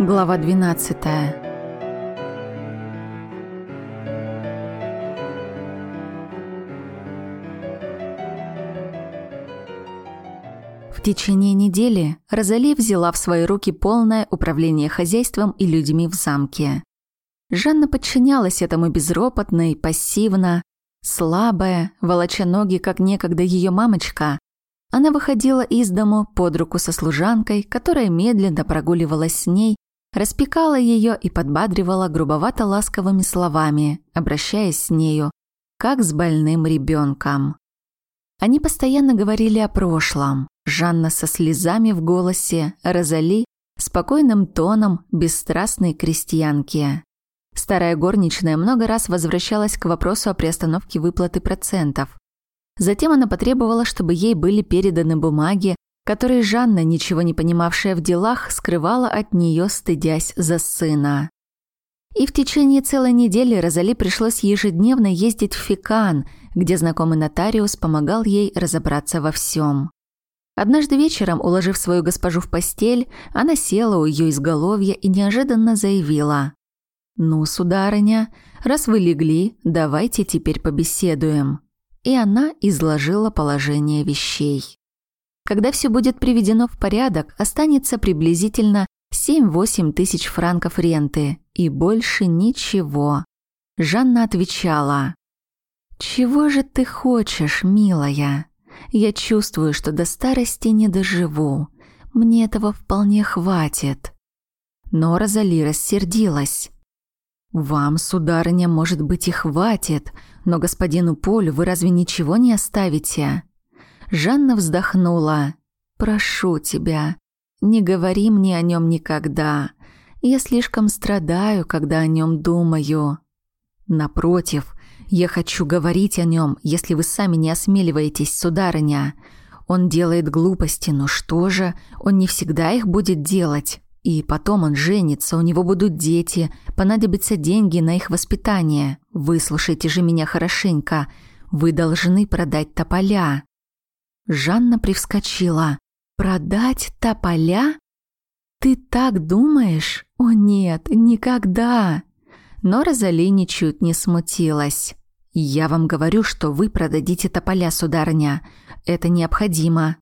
Глава 12. В течение недели Розали взяла в свои руки полное управление хозяйством и людьми в замке. Жанна подчинялась этому безропотно и пассивно, слабая, волоча ноги, как некогда ее мамочка. Она выходила из дому под руку со служанкой, которая медленно прогуливалась с ней распекала ее и подбадривала грубовато-ласковыми словами, обращаясь с нею, как с больным ребенком. Они постоянно говорили о прошлом. Жанна со слезами в голосе, Розали спокойным тоном бесстрастной крестьянки. Старая горничная много раз возвращалась к вопросу о приостановке выплаты процентов. Затем она потребовала, чтобы ей были переданы бумаги который Жанна, ничего не понимавшая в делах, скрывала от нее, стыдясь за сына. И в течение целой недели Розали пришлось ежедневно ездить в Фикан, где знакомый нотариус помогал ей разобраться во всем. Однажды вечером, уложив свою госпожу в постель, она села у ее изголовья и неожиданно заявила. «Ну, сударыня, раз вы легли, давайте теперь побеседуем». И она изложила положение вещей. Когда все будет приведено в порядок, останется приблизительно 7-8 тысяч франков ренты и больше ничего. Жанна отвечала. «Чего же ты хочешь, милая? Я чувствую, что до старости не доживу. Мне этого вполне хватит». Но Розали рассердилась. «Вам, сударыня, может быть и хватит, но господину Полю вы разве ничего не оставите?» Жанна вздохнула. «Прошу тебя, не говори мне о нем никогда. Я слишком страдаю, когда о нем думаю». «Напротив, я хочу говорить о нем, если вы сами не осмеливаетесь, сударыня. Он делает глупости, но что же, он не всегда их будет делать. И потом он женится, у него будут дети, понадобятся деньги на их воспитание. Выслушайте же меня хорошенько. Вы должны продать тополя. Жанна привскочила. «Продать тополя? Ты так думаешь? О нет, никогда!» Но Розали ничуть не смутилась. «Я вам говорю, что вы продадите тополя, сударыня. Это необходимо».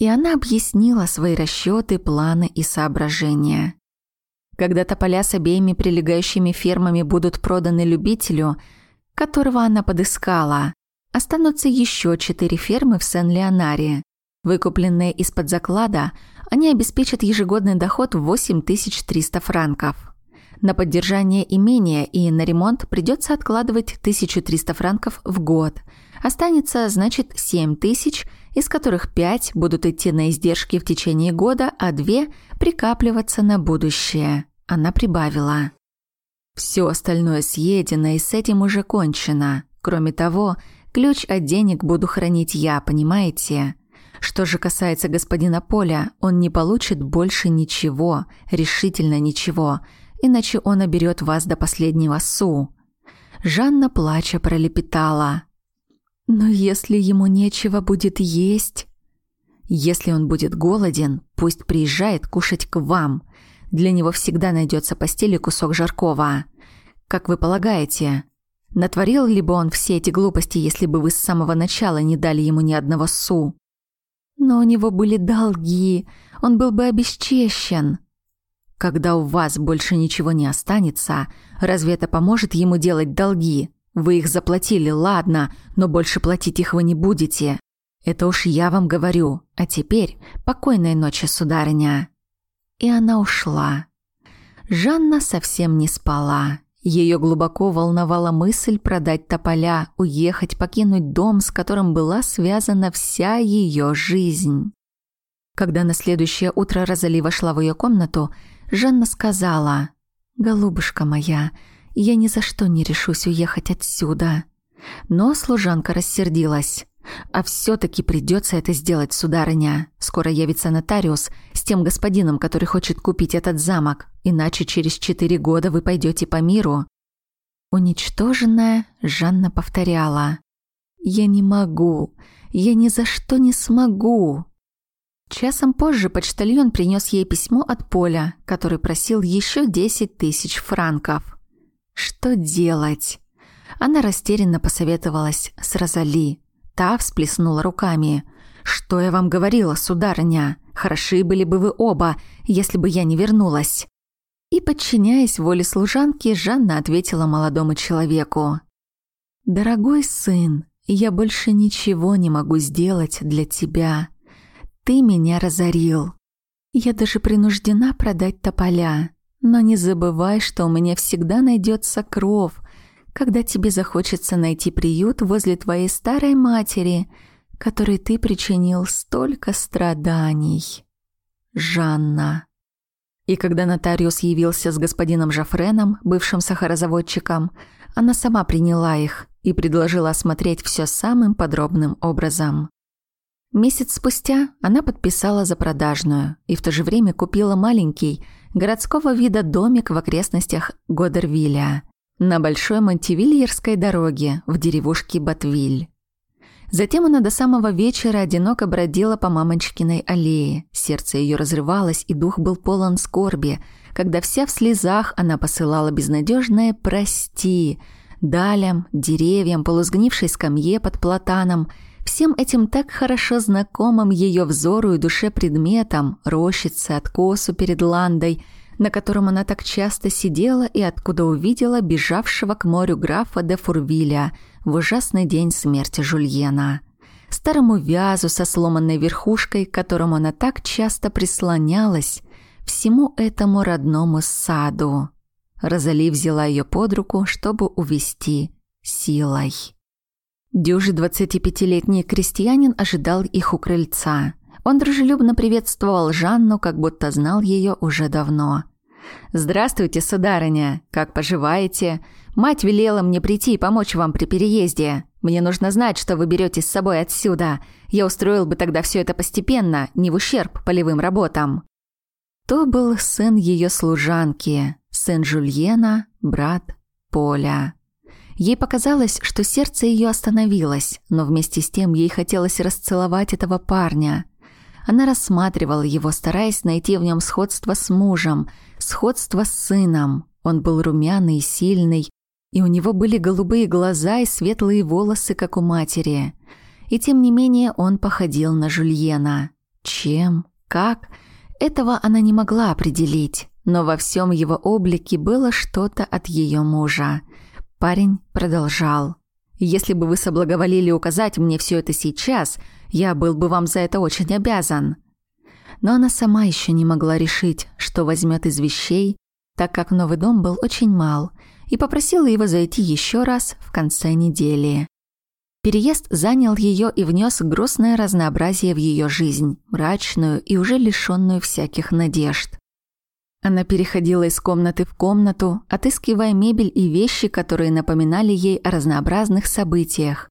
И она объяснила свои расчеты, планы и соображения. Когда тополя с обеими прилегающими фермами будут проданы любителю, которого она подыскала, Останутся еще четыре фермы в Сен-Леонаре. Выкупленные из-под заклада, они обеспечат ежегодный доход в 8300 франков. На поддержание имения и на ремонт придется откладывать 1300 франков в год. Останется, значит, 7000, из которых 5 будут идти на издержки в течение года, а 2 прикапливаться на будущее. Она прибавила. Все остальное съедено и с этим уже кончено. Кроме того, Ключ от денег буду хранить я, понимаете? Что же касается господина Поля, он не получит больше ничего, решительно ничего, иначе он оберет вас до последнего су. Жанна, плача, пролепетала. «Но если ему нечего будет есть...» «Если он будет голоден, пусть приезжает кушать к вам. Для него всегда найдется постели кусок жаркого. Как вы полагаете, Натворил ли бы он все эти глупости, если бы вы с самого начала не дали ему ни одного су? Но у него были долги, он был бы обесчещен. Когда у вас больше ничего не останется, разве это поможет ему делать долги? Вы их заплатили, ладно, но больше платить их вы не будете. Это уж я вам говорю. А теперь покойной ночи, сударыня. И она ушла. Жанна совсем не спала. Ее глубоко волновала мысль продать тополя, уехать, покинуть дом, с которым была связана вся ее жизнь. Когда на следующее утро Розали вошла в ее комнату, Жанна сказала, «Голубушка моя, я ни за что не решусь уехать отсюда». Но служанка рассердилась. А все-таки придется это сделать, сударыня. Скоро явится нотариус с тем господином, который хочет купить этот замок, иначе через четыре года вы пойдете по миру. Уничтоженная, Жанна повторяла. «Я не могу, я ни за что не смогу». Часом позже почтальон принес ей письмо от Поля, который просил еще 10 тысяч франков. Что делать? Она растерянно посоветовалась с Розали. Та всплеснула руками. «Что я вам говорила, сударыня? Хороши были бы вы оба, если бы я не вернулась». И, подчиняясь воле служанки, Жанна ответила молодому человеку. «Дорогой сын, я больше ничего не могу сделать для тебя. Ты меня разорил. Я даже принуждена продать тополя. Но не забывай, что у меня всегда найдется кров, когда тебе захочется найти приют возле твоей старой матери, которой ты причинил столько страданий. Жанна. И когда нотариус явился с господином Жафреном, бывшим сахарозаводчиком, она сама приняла их и предложила осмотреть все самым подробным образом. Месяц спустя она подписала за продажную и в то же время купила маленький, городского вида домик в окрестностях Годервилля на Большой Монтивильерской дороге в деревушке Батвиль. Затем она до самого вечера одиноко бродила по мамочкиной аллее. Сердце ее разрывалось, и дух был полон скорби, когда вся в слезах она посылала безнадежное «прости» далям, деревьям, полузгнившей скамье под платаном, всем этим так хорошо знакомым ее взору и душе предметам, рощице, откосу перед ландой, на котором она так часто сидела и откуда увидела бежавшего к морю графа де Фурвиля в ужасный день смерти Жульена. Старому вязу со сломанной верхушкой, к которому она так часто прислонялась, всему этому родному саду. Розали взяла ее под руку, чтобы увести силой. Дюжи 25-летний крестьянин ожидал их у крыльца. Он дружелюбно приветствовал Жанну, как будто знал ее уже давно. «Здравствуйте, сударыня! Как поживаете? Мать велела мне прийти и помочь вам при переезде. Мне нужно знать, что вы берете с собой отсюда. Я устроил бы тогда все это постепенно, не в ущерб полевым работам». То был сын ее служанки, сын Жульена, брат Поля. Ей показалось, что сердце ее остановилось, но вместе с тем ей хотелось расцеловать этого парня. Она рассматривала его, стараясь найти в нем сходство с мужем, сходство с сыном. Он был румяный и сильный, и у него были голубые глаза и светлые волосы, как у матери. И тем не менее он походил на Жульена. Чем? Как? Этого она не могла определить, но во всем его облике было что-то от ее мужа. Парень продолжал. «Если бы вы соблаговолили указать мне все это сейчас, я был бы вам за это очень обязан». Но она сама еще не могла решить, что возьмет из вещей, так как новый дом был очень мал, и попросила его зайти еще раз в конце недели. Переезд занял ее и внес грустное разнообразие в ее жизнь, мрачную и уже лишенную всяких надежд. Она переходила из комнаты в комнату, отыскивая мебель и вещи, которые напоминали ей о разнообразных событиях.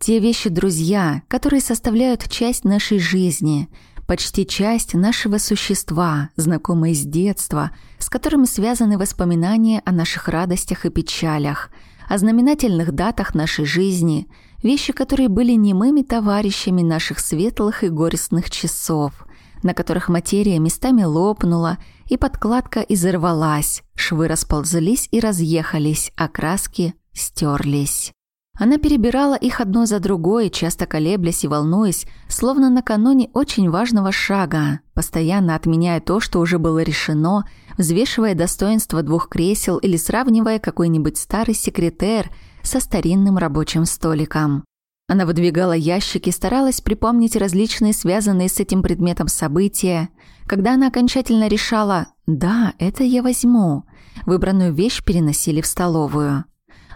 Те вещи-друзья, которые составляют часть нашей жизни, почти часть нашего существа, знакомые с детства, с которыми связаны воспоминания о наших радостях и печалях, о знаменательных датах нашей жизни – Вещи, которые были немыми товарищами наших светлых и горестных часов, на которых материя местами лопнула, и подкладка изорвалась, швы расползлись и разъехались, а краски стерлись. Она перебирала их одно за другой, часто колеблясь и волнуясь, словно накануне очень важного шага, постоянно отменяя то, что уже было решено, взвешивая достоинство двух кресел или сравнивая какой-нибудь старый секретер – со старинным рабочим столиком. Она выдвигала ящики, старалась припомнить различные связанные с этим предметом события. Когда она окончательно решала «да, это я возьму», выбранную вещь переносили в столовую.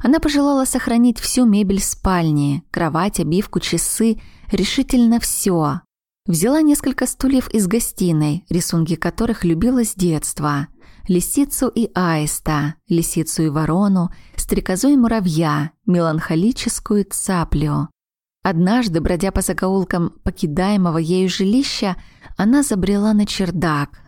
Она пожелала сохранить всю мебель спальни, кровать, обивку, часы, решительно все. Взяла несколько стульев из гостиной, рисунки которых любила с детства лисицу и аиста, лисицу и ворону, стрекозу и муравья, меланхолическую цаплю. Однажды, бродя по закоулкам покидаемого ею жилища, она забрела на чердак.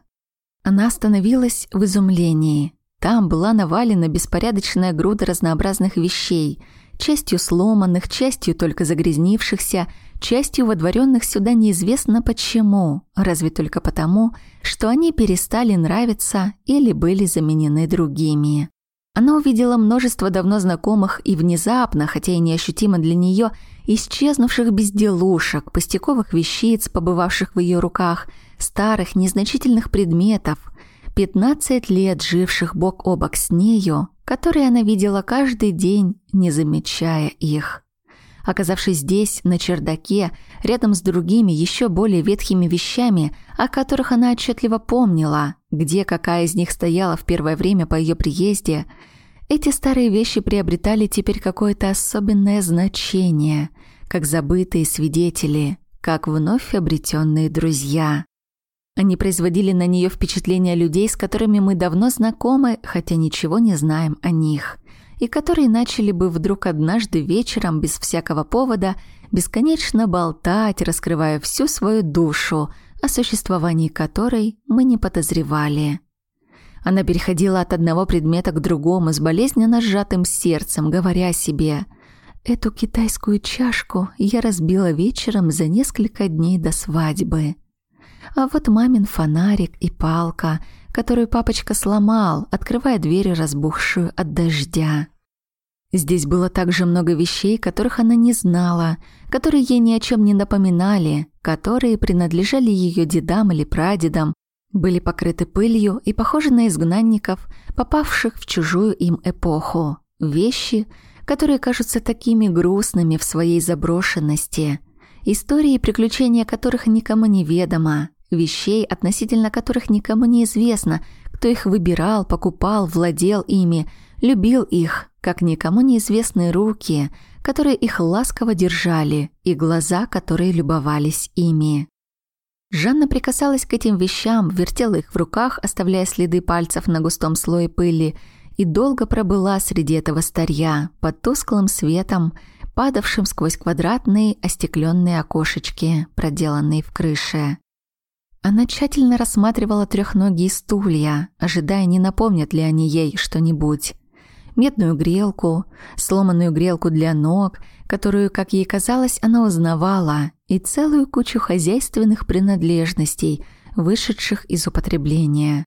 Она остановилась в изумлении. Там была навалена беспорядочная груда разнообразных вещей, частью сломанных, частью только загрязнившихся, частью водворенных сюда неизвестно почему, разве только потому, что они перестали нравиться или были заменены другими. Она увидела множество давно знакомых и внезапно, хотя и неощутимо для нее, исчезнувших безделушек, пустяковых вещиц, побывавших в ее руках, старых, незначительных предметов, 15 лет живших бок о бок с нею, которые она видела каждый день, не замечая их. Оказавшись здесь, на чердаке, рядом с другими, еще более ветхими вещами, о которых она отчетливо помнила, где какая из них стояла в первое время по ее приезде, эти старые вещи приобретали теперь какое-то особенное значение, как забытые свидетели, как вновь обретенные друзья. Они производили на нее впечатление людей, с которыми мы давно знакомы, хотя ничего не знаем о них – и которые начали бы вдруг однажды вечером без всякого повода бесконечно болтать, раскрывая всю свою душу, о существовании которой мы не подозревали. Она переходила от одного предмета к другому с болезненно сжатым сердцем, говоря себе «Эту китайскую чашку я разбила вечером за несколько дней до свадьбы». А вот мамин фонарик и палка — которую папочка сломал, открывая дверь, разбухшую от дождя. Здесь было также много вещей, которых она не знала, которые ей ни о чем не напоминали, которые принадлежали ее дедам или прадедам, были покрыты пылью и похожи на изгнанников, попавших в чужую им эпоху. Вещи, которые кажутся такими грустными в своей заброшенности, истории приключения которых никому не ведомо, вещей, относительно которых никому не известно, кто их выбирал, покупал, владел ими, любил их, как никому неизвестные руки, которые их ласково держали, и глаза, которые любовались ими. Жанна прикасалась к этим вещам, вертела их в руках, оставляя следы пальцев на густом слое пыли, и долго пробыла среди этого старья, под тусклым светом, падавшим сквозь квадратные остекленные окошечки, проделанные в крыше. Она тщательно рассматривала трехногие стулья, ожидая, не напомнят ли они ей что-нибудь. Медную грелку, сломанную грелку для ног, которую, как ей казалось, она узнавала, и целую кучу хозяйственных принадлежностей, вышедших из употребления.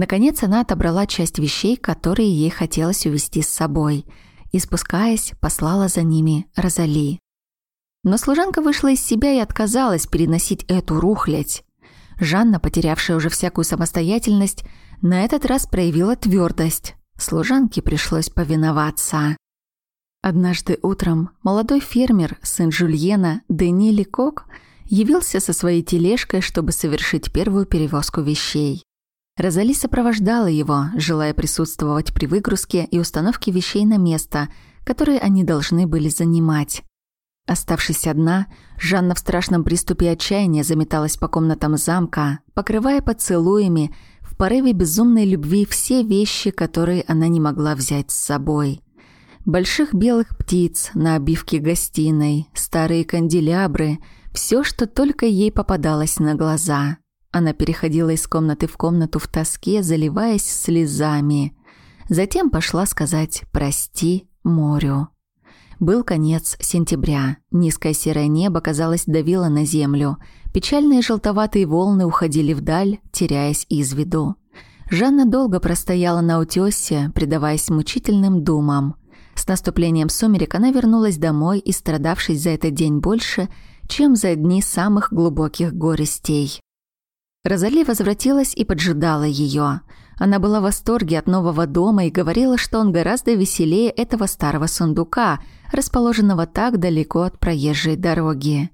Наконец она отобрала часть вещей, которые ей хотелось увезти с собой, и, спускаясь, послала за ними Розали. Но служанка вышла из себя и отказалась переносить эту рухлядь. Жанна, потерявшая уже всякую самостоятельность, на этот раз проявила твердость. Служанке пришлось повиноваться. Однажды утром молодой фермер, сын Жульена, Дени Ликок, явился со своей тележкой, чтобы совершить первую перевозку вещей. Розали сопровождала его, желая присутствовать при выгрузке и установке вещей на место, которые они должны были занимать. Оставшись одна, Жанна в страшном приступе отчаяния заметалась по комнатам замка, покрывая поцелуями в порыве безумной любви все вещи, которые она не могла взять с собой. Больших белых птиц на обивке гостиной, старые канделябры, все, что только ей попадалось на глаза. Она переходила из комнаты в комнату в тоске, заливаясь слезами. Затем пошла сказать «прости» морю. Был конец сентября. Низкое серое небо, казалось, давило на землю. Печальные желтоватые волны уходили вдаль, теряясь из виду. Жанна долго простояла на утёсе, предаваясь мучительным думам. С наступлением сумерек она вернулась домой, и страдавшись за этот день больше, чем за дни самых глубоких горестей. Розали возвратилась и поджидала ее. Она была в восторге от нового дома и говорила, что он гораздо веселее этого старого сундука, расположенного так далеко от проезжей дороги.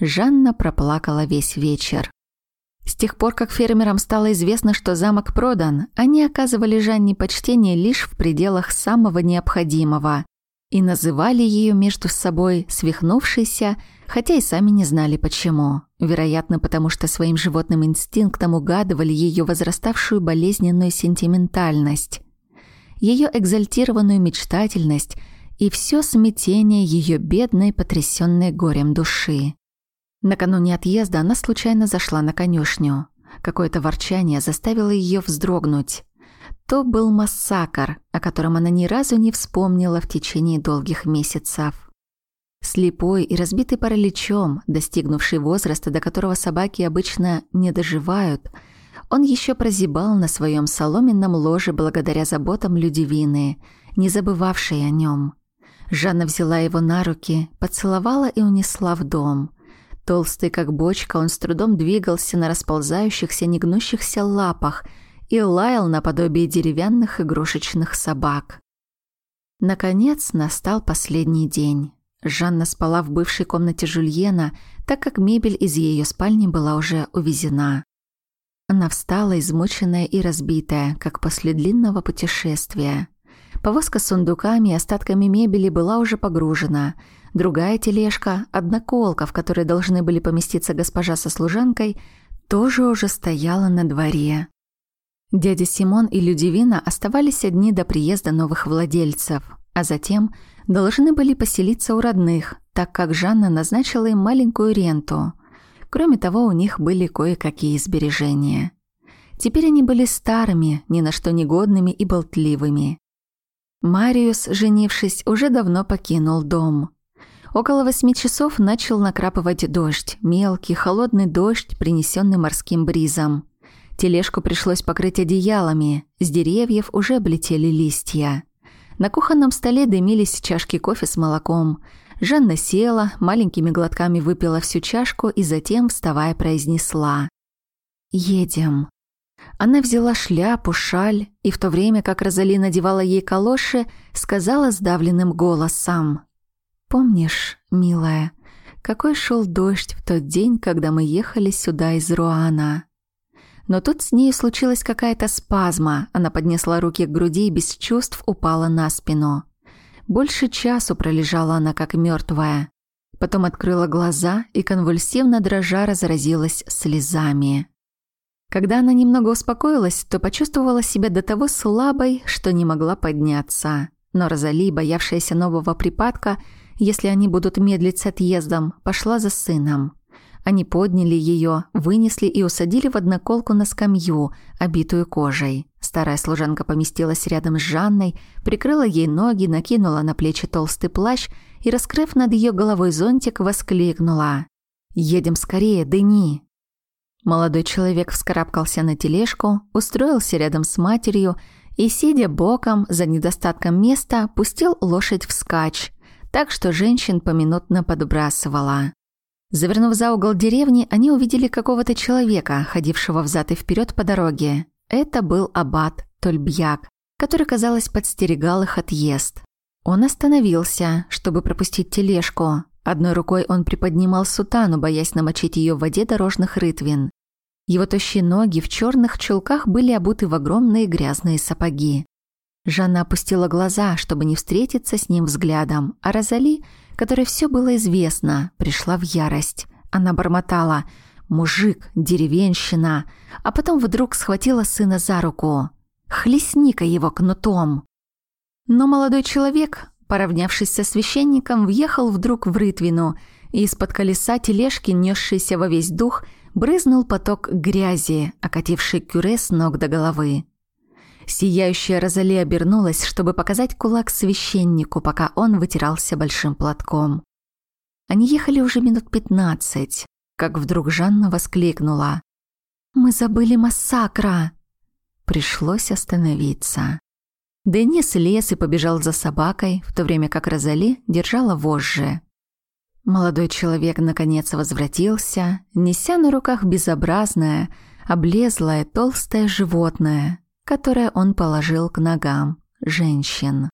Жанна проплакала весь вечер. С тех пор, как фермерам стало известно, что замок продан, они оказывали Жанне почтение лишь в пределах самого необходимого и называли ее между собой свихнувшейся, хотя и сами не знали почему. Вероятно, потому что своим животным инстинктом угадывали ее возраставшую болезненную сентиментальность, ее экзальтированную мечтательность и все смятение ее бедной, потрясенной горем души. Накануне отъезда она случайно зашла на конюшню. Какое-то ворчание заставило ее вздрогнуть. То был массакр, о котором она ни разу не вспомнила в течение долгих месяцев. Слепой и разбитый параличом, достигнувший возраста, до которого собаки обычно не доживают, он еще прозябал на своем соломенном ложе благодаря заботам Людивины, не забывавшей о нем. Жанна взяла его на руки, поцеловала и унесла в дом. Толстый, как бочка, он с трудом двигался на расползающихся, негнущихся лапах и лаял наподобие деревянных игрушечных собак. Наконец настал последний день. Жанна спала в бывшей комнате Жульена, так как мебель из ее спальни была уже увезена. Она встала, измученная и разбитая, как после длинного путешествия. Повозка с сундуками и остатками мебели была уже погружена. Другая тележка, одноколка, в которой должны были поместиться госпожа со служанкой, тоже уже стояла на дворе. Дядя Симон и Людивина оставались одни до приезда новых владельцев, а затем должны были поселиться у родных, так как Жанна назначила им маленькую ренту. Кроме того, у них были кое-какие сбережения. Теперь они были старыми, ни на что негодными и болтливыми. Мариус, женившись, уже давно покинул дом. Около восьми часов начал накрапывать дождь, мелкий, холодный дождь, принесенный морским бризом. Тележку пришлось покрыть одеялами, с деревьев уже облетели листья. На кухонном столе дымились чашки кофе с молоком. Жанна села, маленькими глотками выпила всю чашку и затем, вставая, произнесла «Едем». Она взяла шляпу, шаль, и в то время, как Розали надевала ей калоши, сказала сдавленным голосом «Помнишь, милая, какой шел дождь в тот день, когда мы ехали сюда из Руана?» Но тут с ней случилась какая-то спазма. Она поднесла руки к груди и без чувств упала на спину. Больше часу пролежала она как мертвая. Потом открыла глаза и конвульсивно дрожа разразилась слезами. Когда она немного успокоилась, то почувствовала себя до того слабой, что не могла подняться. Но Розали, боявшаяся нового припадка, если они будут медлить с отъездом, пошла за сыном. Они подняли ее, вынесли и усадили в одноколку на скамью, обитую кожей. Старая служанка поместилась рядом с Жанной, прикрыла ей ноги, накинула на плечи толстый плащ и, раскрыв над ее головой зонтик, воскликнула. «Едем скорее, Дени!» Молодой человек вскарабкался на тележку, устроился рядом с матерью и, сидя боком за недостатком места, пустил лошадь вскачь, так что женщин поминутно подбрасывала. Завернув за угол деревни, они увидели какого-то человека, ходившего взад и вперед по дороге. Это был аббат Тольбьяк, который, казалось, подстерегал их отъезд. Он остановился, чтобы пропустить тележку. Одной рукой он приподнимал сутану, боясь намочить ее в воде дорожных рытвин. Его тощие ноги в черных чулках были обуты в огромные грязные сапоги. Жанна опустила глаза, чтобы не встретиться с ним взглядом, а Розали которой все было известно, пришла в ярость. Она бормотала «Мужик, деревенщина», а потом вдруг схватила сына за руку. «Хлестни-ка его кнутом!» Но молодой человек, поравнявшись со священником, въехал вдруг в рытвину, и из-под колеса тележки, несшейся во весь дух, брызнул поток грязи, окативший кюре с ног до головы. Сияющая Розали обернулась, чтобы показать кулак священнику, пока он вытирался большим платком. Они ехали уже минут пятнадцать, как вдруг Жанна воскликнула. «Мы забыли массакра!» Пришлось остановиться. Денис лез и побежал за собакой, в то время как Розали держала вожжи. Молодой человек наконец возвратился, неся на руках безобразное, облезлое толстое животное, которое он положил к ногам женщин.